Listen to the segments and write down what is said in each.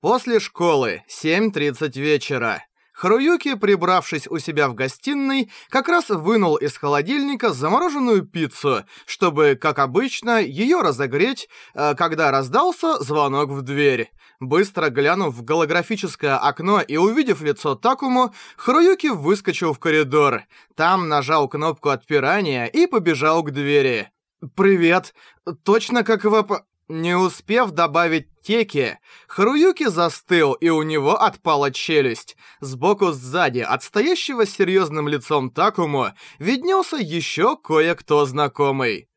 После школы, 7.30 вечера. Харуюки, прибравшись у себя в гостиной, как раз вынул из холодильника замороженную пиццу, чтобы, как обычно, ее разогреть, э, когда раздался звонок в дверь. Быстро глянув в голографическое окно и увидев лицо Такому, Харуюки выскочил в коридор. Там нажал кнопку отпирания и побежал к двери. «Привет! Точно как в...» Не успев добавить теки, Харуюки застыл, и у него отпала челюсть. Сбоку сзади, от стоящего с серьезным лицом Такому, виднелся еще кое-кто знакомый.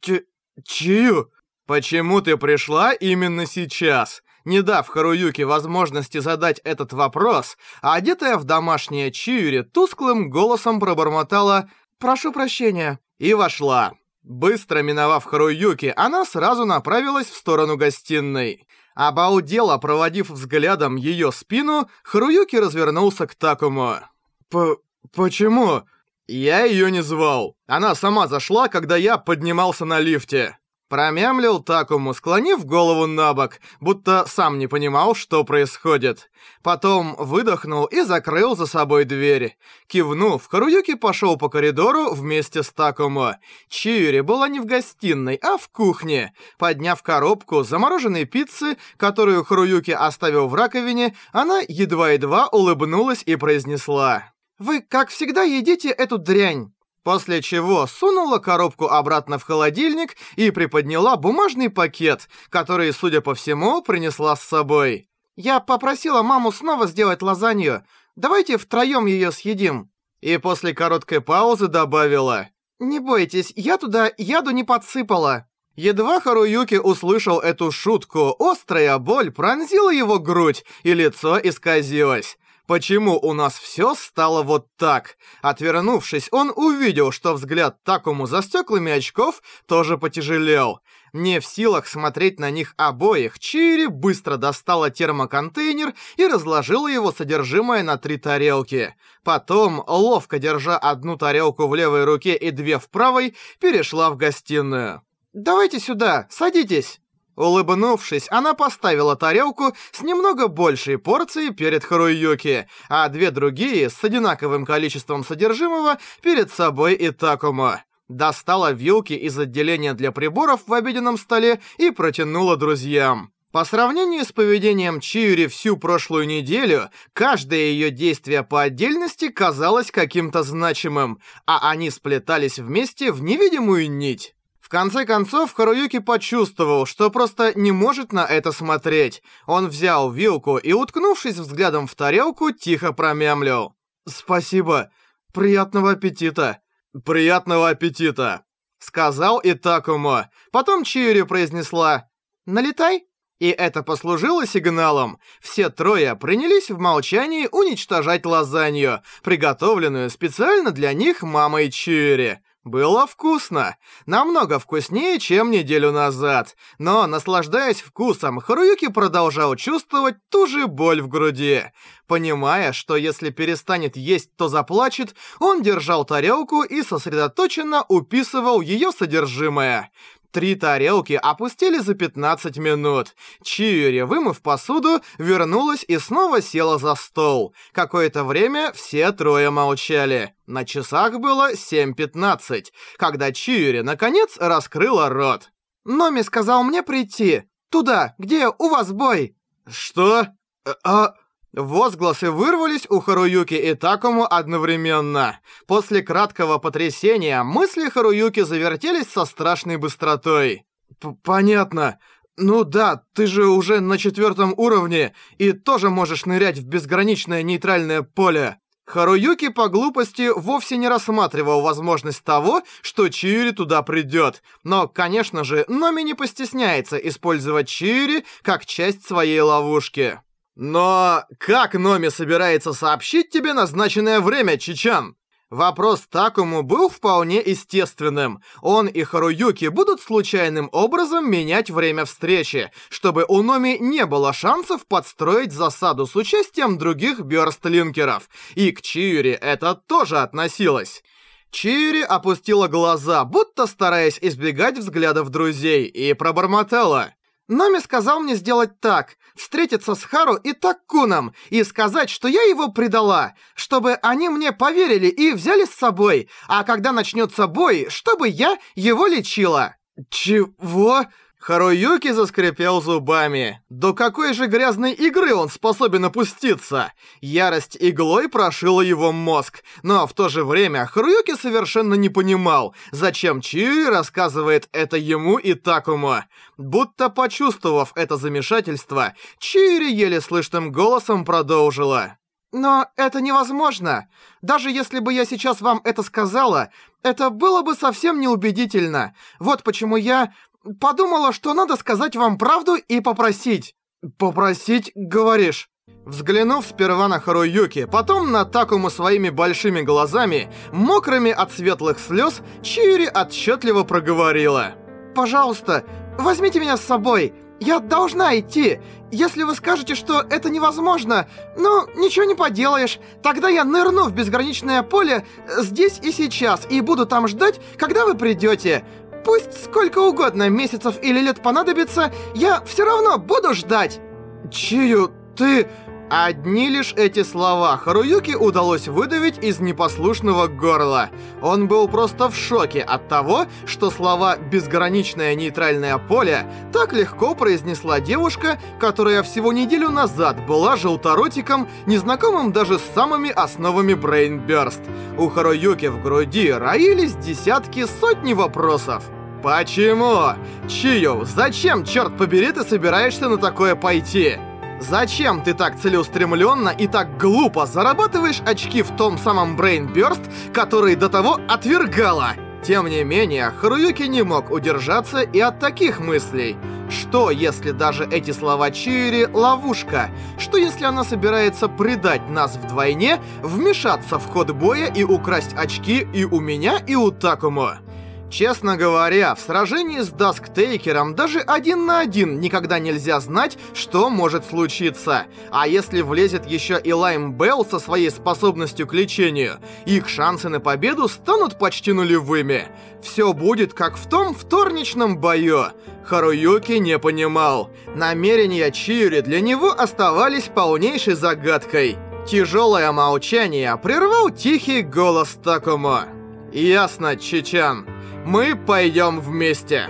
Ч... Чию? Почему ты пришла именно сейчас? Не дав Харуюке возможности задать этот вопрос, а одетая в домашнее Чиури тусклым голосом пробормотала «Прошу прощения» и вошла. Быстро миновав Харуюки, она сразу направилась в сторону гостиной. Обалдело, проводив взглядом ее спину, Харуюки развернулся к Такому. «П... почему?» «Я ее не звал. Она сама зашла, когда я поднимался на лифте». Промямлил Такому, склонив голову на бок, будто сам не понимал, что происходит. Потом выдохнул и закрыл за собой дверь. Кивнув, Харуюки пошел по коридору вместе с Такому. Чиури была не в гостиной, а в кухне. Подняв коробку замороженной пиццы, которую Харуюки оставил в раковине, она едва-едва улыбнулась и произнесла. «Вы, как всегда, едите эту дрянь». После чего сунула коробку обратно в холодильник и приподняла бумажный пакет, который, судя по всему, принесла с собой. «Я попросила маму снова сделать лазанью. Давайте втроем ее съедим». И после короткой паузы добавила. «Не бойтесь, я туда яду не подсыпала». Едва Харуюки услышал эту шутку, острая боль пронзила его грудь, и лицо исказилось. Почему у нас все стало вот так? Отвернувшись, он увидел, что взгляд Такому за стеклами очков тоже потяжелел. Не в силах смотреть на них обоих, Чири быстро достала термоконтейнер и разложила его содержимое на три тарелки. Потом, ловко держа одну тарелку в левой руке и две в правой, перешла в гостиную. «Давайте сюда, садитесь!» Улыбнувшись, она поставила тарелку с немного большей порцией перед Харуюки, а две другие с одинаковым количеством содержимого перед собой и Такому. Достала вилки из отделения для приборов в обеденном столе и протянула друзьям. По сравнению с поведением Чиури всю прошлую неделю, каждое ее действие по отдельности казалось каким-то значимым, а они сплетались вместе в невидимую нить конце концов, Харуюки почувствовал, что просто не может на это смотреть. Он взял вилку и, уткнувшись взглядом в тарелку, тихо промямлил. «Спасибо. Приятного аппетита». «Приятного аппетита», — сказал Итакумо. Потом Чиури произнесла «Налетай». И это послужило сигналом. Все трое принялись в молчании уничтожать лазанью, приготовленную специально для них мамой Чиури. Было вкусно. Намного вкуснее, чем неделю назад. Но, наслаждаясь вкусом, Харуюки продолжал чувствовать ту же боль в груди. Понимая, что если перестанет есть, то заплачет, он держал тарелку и сосредоточенно уписывал ее содержимое. Три тарелки опустили за 15 минут. Чиури, вымыв посуду, вернулась и снова села за стол. Какое-то время все трое молчали. На часах было 7.15, когда Чиури наконец раскрыла рот. «Номи сказал мне прийти. Туда, где у вас бой». «Что? А...» Возгласы вырвались у Харуюки и Такому одновременно. После краткого потрясения мысли Харуюки завертелись со страшной быстротой. «Понятно. Ну да, ты же уже на четвертом уровне и тоже можешь нырять в безграничное нейтральное поле». Харуюки по глупости вовсе не рассматривал возможность того, что Чиури туда придет. Но, конечно же, Номи не постесняется использовать Чиури как часть своей ловушки. Но как Номи собирается сообщить тебе назначенное время, Чичан? Вопрос Такому был вполне естественным. Он и Харуюки будут случайным образом менять время встречи, чтобы у Номи не было шансов подстроить засаду с участием других бёрстлинкеров. И к Чиури это тоже относилось. Чиури опустила глаза, будто стараясь избегать взглядов друзей, и пробормотала. Номи сказал мне сделать так, встретиться с Хару и Таккуном и сказать, что я его предала, чтобы они мне поверили и взяли с собой, а когда начнется бой, чтобы я его лечила. Чего? Харуюки заскрипел зубами. До какой же грязной игры он способен опуститься? Ярость иглой прошила его мозг, но в то же время Харуюки совершенно не понимал, зачем Чиуи рассказывает это ему и Такому. Будто почувствовав это замешательство, Чиури еле слышным голосом продолжила. «Но это невозможно. Даже если бы я сейчас вам это сказала, это было бы совсем неубедительно. Вот почему я Подумала, что надо сказать вам правду и попросить. Попросить, говоришь? Взглянув сперва на Харуюки, потом на Такому своими большими глазами, мокрыми от светлых слез, Чиури отчетливо проговорила. «Пожалуйста, возьмите меня с собой. Я должна идти. Если вы скажете, что это невозможно, ну, ничего не поделаешь. Тогда я нырну в безграничное поле здесь и сейчас и буду там ждать, когда вы придете. Пусть сколько угодно месяцев или лет понадобится, я все равно буду ждать. Чию, ты... Одни лишь эти слова Харуюки удалось выдавить из непослушного горла. Он был просто в шоке от того, что слова «безграничное нейтральное поле» так легко произнесла девушка, которая всего неделю назад была желторотиком, незнакомым даже с самыми основами Burst. У Харуюки в груди роились десятки, сотни вопросов. Почему? Чию, зачем, черт побери, ты собираешься на такое пойти? Зачем ты так целеустремленно и так глупо зарабатываешь очки в том самом Brain Burst, который до того отвергала? Тем не менее, Харуюки не мог удержаться и от таких мыслей. Что, если даже эти слова Чиури — ловушка? Что, если она собирается предать нас вдвойне, вмешаться в ход боя и украсть очки и у меня, и у Такому? Честно говоря, в сражении с Дасктейкером даже один на один никогда нельзя знать, что может случиться. А если влезет еще и Лайм Белл со своей способностью к лечению, их шансы на победу станут почти нулевыми. Все будет как в том вторничном бою. Харуюки не понимал. Намерения Чиури для него оставались полнейшей загадкой. Тяжелое молчание прервал тихий голос Такумо. «Ясно, Чичан. Мы пойдем вместе.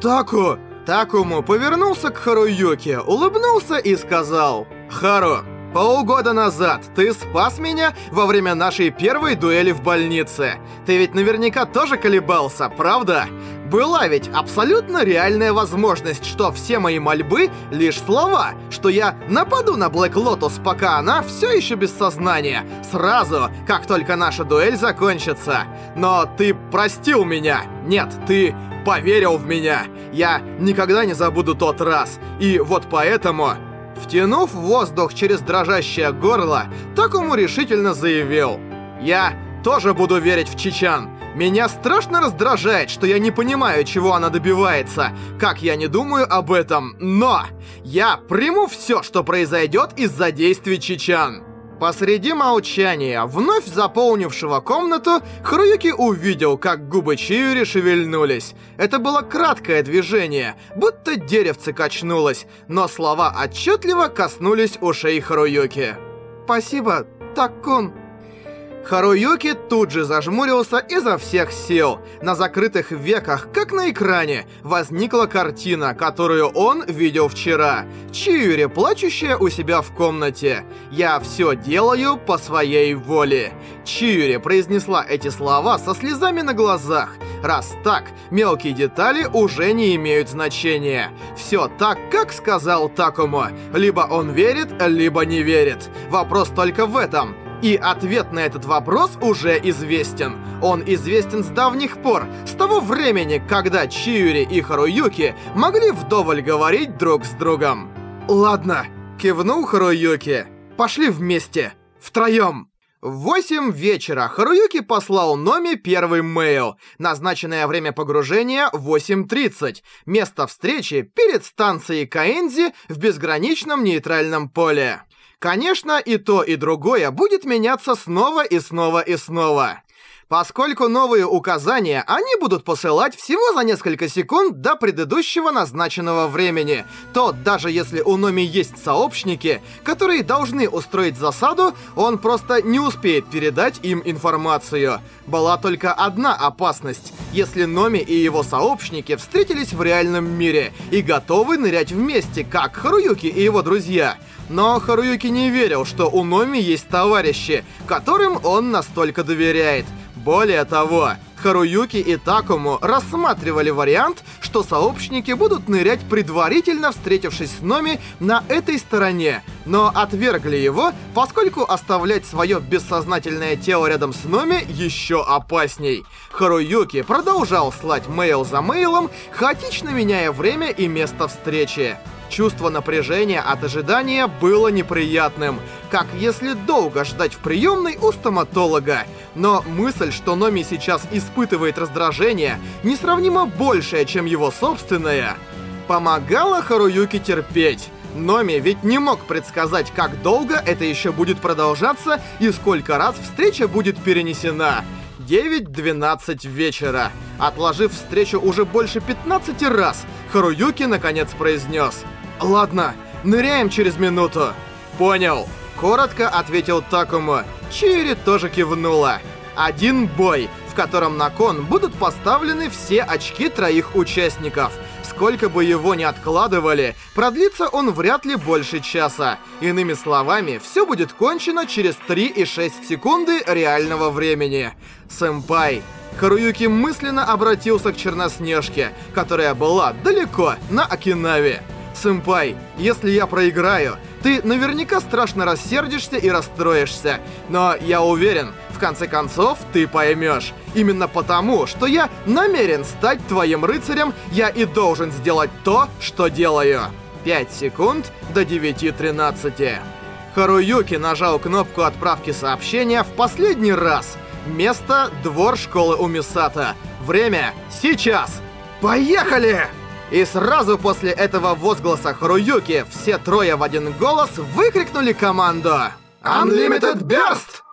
Таку! Такому повернулся к Харуюке, улыбнулся и сказал. Хару, полгода назад ты спас меня во время нашей первой дуэли в больнице. Ты ведь наверняка тоже колебался, правда? Была ведь абсолютно реальная возможность, что все мои мольбы — лишь слова, что я нападу на Блэк Лотос, пока она все еще без сознания, сразу, как только наша дуэль закончится. Но ты простил меня. Нет, ты поверил в меня. Я никогда не забуду тот раз. И вот поэтому... Втянув воздух через дрожащее горло, Такому решительно заявил. «Я тоже буду верить в Чичан. Меня страшно раздражает, что я не понимаю, чего она добивается, как я не думаю об этом, но я приму все, что произойдет из-за действий Чичан. Посреди молчания, вновь заполнившего комнату, Харуюки увидел, как губы Чиури шевельнулись. Это было краткое движение, будто деревце качнулось, но слова отчетливо коснулись ушей Харуюки. «Спасибо, Таккун». Харуюки тут же зажмурился изо всех сил. На закрытых веках, как на экране, возникла картина, которую он видел вчера. Чиури, плачущая у себя в комнате. «Я все делаю по своей воле». Чиури произнесла эти слова со слезами на глазах. Раз так, мелкие детали уже не имеют значения. Все так, как сказал Такому. Либо он верит, либо не верит. Вопрос только в этом. И ответ на этот вопрос уже известен. Он известен с давних пор, с того времени, когда Чиури и Харуюки могли вдоволь говорить друг с другом. «Ладно», — кивнул Харуюки. «Пошли вместе. Втроем». В 8 вечера Харуюки послал Номи первый мейл. Назначенное время погружения 8.30. Место встречи перед станцией Каэнзи в безграничном нейтральном поле. Конечно, и то, и другое будет меняться снова и снова и снова. Поскольку новые указания они будут посылать всего за несколько секунд до предыдущего назначенного времени, то даже если у Номи есть сообщники, которые должны устроить засаду, он просто не успеет передать им информацию. Была только одна опасность, если Номи и его сообщники встретились в реальном мире и готовы нырять вместе, как Харуюки и его друзья. Но Харуюки не верил, что у Номи есть товарищи, которым он настолько доверяет. Более того, Харуюки и Такому рассматривали вариант, что сообщники будут нырять предварительно встретившись с Номи на этой стороне, но отвергли его, поскольку оставлять свое бессознательное тело рядом с Номи еще опасней. Харуюки продолжал слать мейл за мейлом, хаотично меняя время и место встречи. Чувство напряжения от ожидания было неприятным, как если долго ждать в приемной у стоматолога. Но мысль, что Номи сейчас испытывает раздражение, несравнимо большее, чем его собственное, помогала Харуюке терпеть. Номи ведь не мог предсказать, как долго это еще будет продолжаться и сколько раз встреча будет перенесена. 9.12 вечера. Отложив встречу уже больше 15 раз, Харуюки наконец произнес «Ладно, ныряем через минуту». «Понял», — коротко ответил Такому. Чири тоже кивнула. Один бой, в котором на кон будут поставлены все очки троих участников. Сколько бы его ни откладывали, продлится он вряд ли больше часа. Иными словами, все будет кончено через 3,6 секунды реального времени. Сэмпай. Харуюки мысленно обратился к Черноснежке, которая была далеко, на Окинаве. «Сэмпай, если я проиграю, ты наверняка страшно рассердишься и расстроишься, но я уверен, в конце концов ты поймешь. Именно потому, что я намерен стать твоим рыцарем, я и должен сделать то, что делаю». 5 секунд до 9.13. Харуюки нажал кнопку отправки сообщения в последний раз. Место — двор школы у Мисата. Время — сейчас. Поехали! И сразу после этого возгласа Харуюки все трое в один голос выкрикнули команду «Unlimited Burst!»